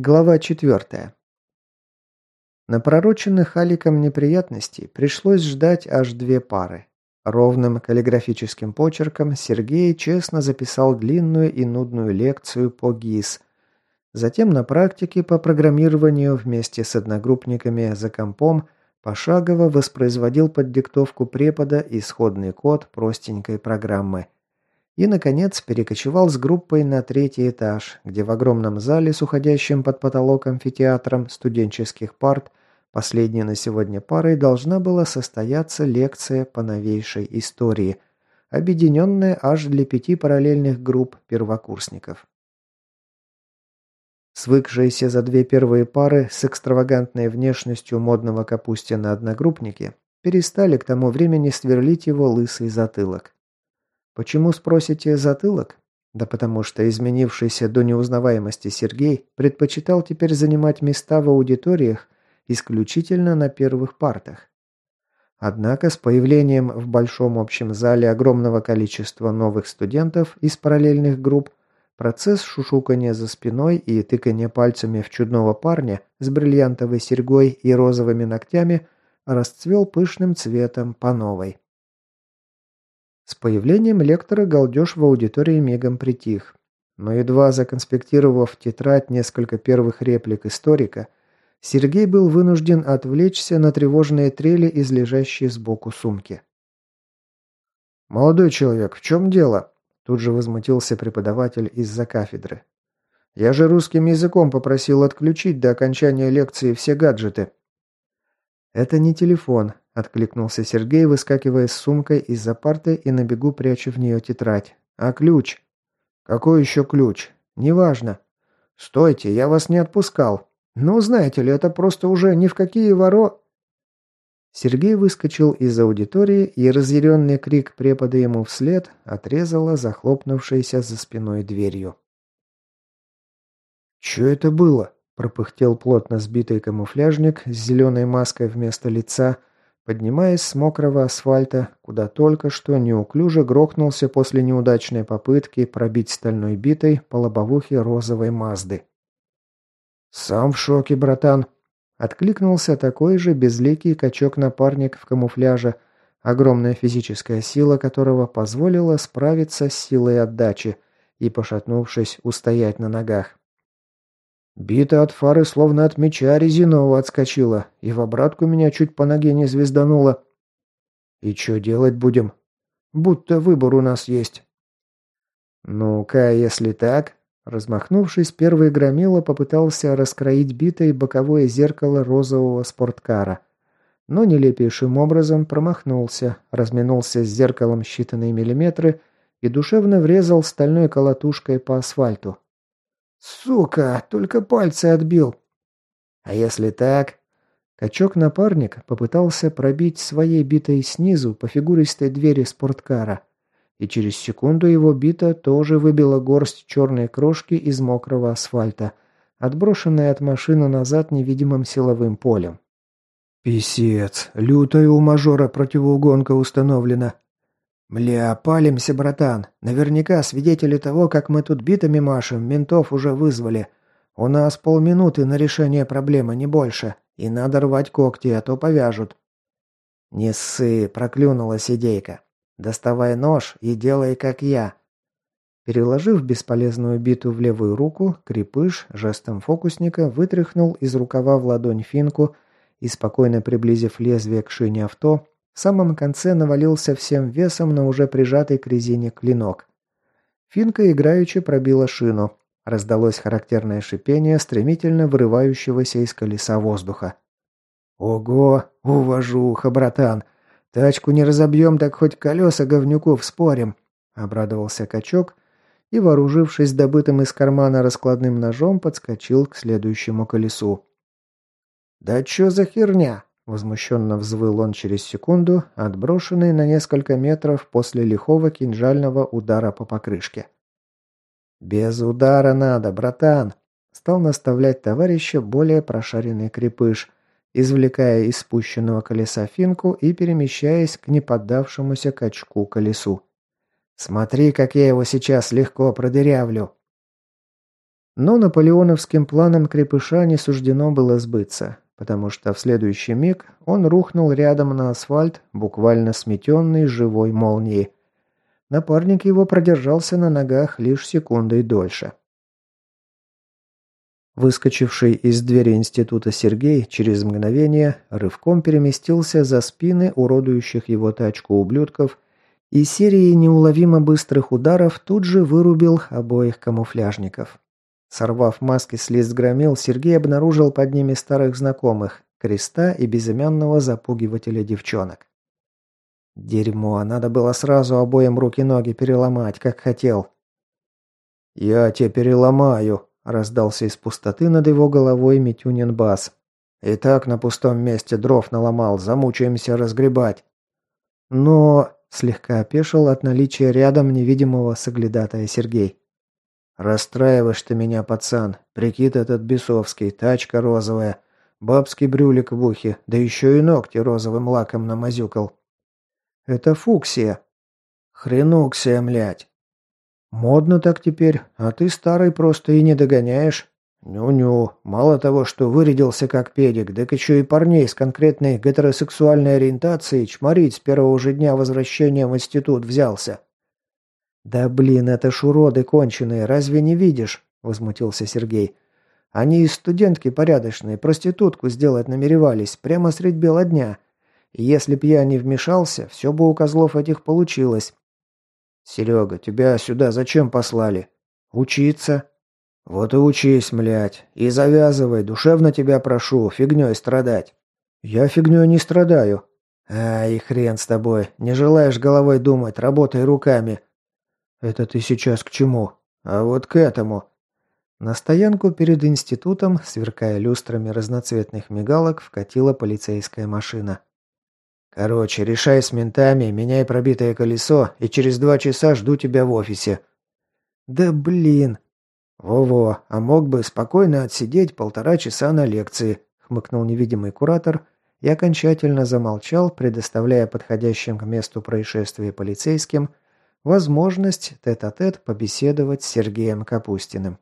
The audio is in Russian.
Глава 4. На пророченных Аликом неприятностей пришлось ждать аж две пары. Ровным каллиграфическим почерком Сергей честно записал длинную и нудную лекцию по ГИС. Затем на практике по программированию вместе с одногруппниками за компом пошагово воспроизводил под диктовку препода исходный код простенькой программы – и, наконец, перекочевал с группой на третий этаж, где в огромном зале с уходящим под потолок амфитеатром студенческих парт последней на сегодня парой должна была состояться лекция по новейшей истории, объединенная аж для пяти параллельных групп первокурсников. Свыкшиеся за две первые пары с экстравагантной внешностью модного Капустина одногруппники перестали к тому времени сверлить его лысый затылок. Почему, спросите, затылок? Да потому что изменившийся до неузнаваемости Сергей предпочитал теперь занимать места в аудиториях исключительно на первых партах. Однако с появлением в большом общем зале огромного количества новых студентов из параллельных групп процесс шушукания за спиной и тыкания пальцами в чудного парня с бриллиантовой серьгой и розовыми ногтями расцвел пышным цветом по новой. С появлением лектора галдеж в аудитории мигом притих. Но едва законспектировав тетрадь несколько первых реплик историка, Сергей был вынужден отвлечься на тревожные трели из лежащей сбоку сумки. «Молодой человек, в чем дело?» Тут же возмутился преподаватель из-за кафедры. «Я же русским языком попросил отключить до окончания лекции все гаджеты». «Это не телефон», Откликнулся Сергей, выскакивая с сумкой из-за парты и на бегу пряча в нее тетрадь. «А ключ?» «Какой еще ключ?» «Неважно». «Стойте, я вас не отпускал. Ну, знаете ли, это просто уже ни в какие воро...» Сергей выскочил из аудитории, и разъяренный крик препода ему вслед отрезала захлопнувшейся за спиной дверью. «Че это было?» – пропыхтел плотно сбитый камуфляжник с зеленой маской вместо лица, поднимаясь с мокрого асфальта, куда только что неуклюже грохнулся после неудачной попытки пробить стальной битой по лобовухе розовой Мазды. «Сам в шоке, братан!» Откликнулся такой же безликий качок-напарник в камуфляже, огромная физическая сила которого позволила справиться с силой отдачи и, пошатнувшись, устоять на ногах. Бита от фары словно от меча резинового отскочила, и в обратку меня чуть по ноге не звездануло. И что делать будем? Будто выбор у нас есть. Ну-ка, если так... Размахнувшись, первый громила попытался раскроить битой боковое зеркало розового спорткара. Но нелепейшим образом промахнулся, разминулся с зеркалом считанные миллиметры и душевно врезал стальной колотушкой по асфальту. «Сука, только пальцы отбил!» «А если так?» Качок-напарник попытался пробить своей битой снизу по фигуристой двери спорткара, и через секунду его бита тоже выбила горсть черной крошки из мокрого асфальта, отброшенная от машины назад невидимым силовым полем. «Писец! Лютая у мажора противоугонка установлена!» «Мля, палимся, братан. Наверняка свидетели того, как мы тут битами машем, ментов уже вызвали. У нас полминуты на решение проблемы, не больше. И надо рвать когти, а то повяжут». «Не ссы», — проклюнула сидейка. «Доставай нож и делай, как я». Переложив бесполезную биту в левую руку, крепыш жестом фокусника вытряхнул из рукава в ладонь финку и, спокойно приблизив лезвие к шине авто, в самом конце навалился всем весом на уже прижатый к резине клинок. Финка играючи пробила шину. Раздалось характерное шипение стремительно вырывающегося из колеса воздуха. «Ого! Уважуха, братан! Тачку не разобьем, так хоть колеса говнюку вспорим!» — обрадовался качок и, вооружившись добытым из кармана раскладным ножом, подскочил к следующему колесу. «Да чё за херня?» Возмущенно взвыл он через секунду, отброшенный на несколько метров после лихого кинжального удара по покрышке. «Без удара надо, братан!» Стал наставлять товарища более прошаренный крепыш, извлекая из спущенного колеса финку и перемещаясь к неподдавшемуся качку колесу. «Смотри, как я его сейчас легко продырявлю!» Но наполеоновским планам крепыша не суждено было сбыться, потому что в следующий миг он рухнул рядом на асфальт, буквально сметенный живой молнией. Напарник его продержался на ногах лишь секундой дольше. Выскочивший из двери института Сергей через мгновение рывком переместился за спины уродующих его тачку ублюдков и серией неуловимо быстрых ударов тут же вырубил обоих камуфляжников. Сорвав маски с лист громил, Сергей обнаружил под ними старых знакомых – Креста и безымянного запугивателя девчонок. Дерьмо, надо было сразу обоим руки-ноги переломать, как хотел. «Я тебе переломаю», – раздался из пустоты над его головой Митюнин бас. «И так на пустом месте дров наломал, замучаемся разгребать». «Но...» – слегка опешил от наличия рядом невидимого соглядатая Сергей. «Расстраиваешь ты меня, пацан. Прикид этот бесовский, тачка розовая, бабский брюлик в ухе, да еще и ногти розовым лаком намазюкал». «Это фуксия». «Хренуксия, млять». «Модно так теперь, а ты старый просто и не догоняешь». «Ню-ню, мало того, что вырядился как педик, так еще и парней с конкретной гетеросексуальной ориентацией чморить с первого же дня возвращения в институт взялся». «Да блин, это ж уроды конченые, разве не видишь?» – возмутился Сергей. «Они из студентки порядочные, проститутку сделать намеревались, прямо средь бела дня. Если б я не вмешался, все бы у козлов этих получилось». «Серега, тебя сюда зачем послали?» «Учиться». «Вот и учись, млять. И завязывай, душевно тебя прошу, фигней страдать». «Я фигней не страдаю». «Ай, хрен с тобой. Не желаешь головой думать, работай руками. «Это ты сейчас к чему?» «А вот к этому». На стоянку перед институтом, сверкая люстрами разноцветных мигалок, вкатила полицейская машина. «Короче, решай с ментами, меняй пробитое колесо, и через два часа жду тебя в офисе». «Да блин!» «Во-во, а мог бы спокойно отсидеть полтора часа на лекции», — хмыкнул невидимый куратор и окончательно замолчал, предоставляя подходящим к месту происшествия полицейским возможность тет-а-тет -тет побеседовать с Сергеем Капустиным.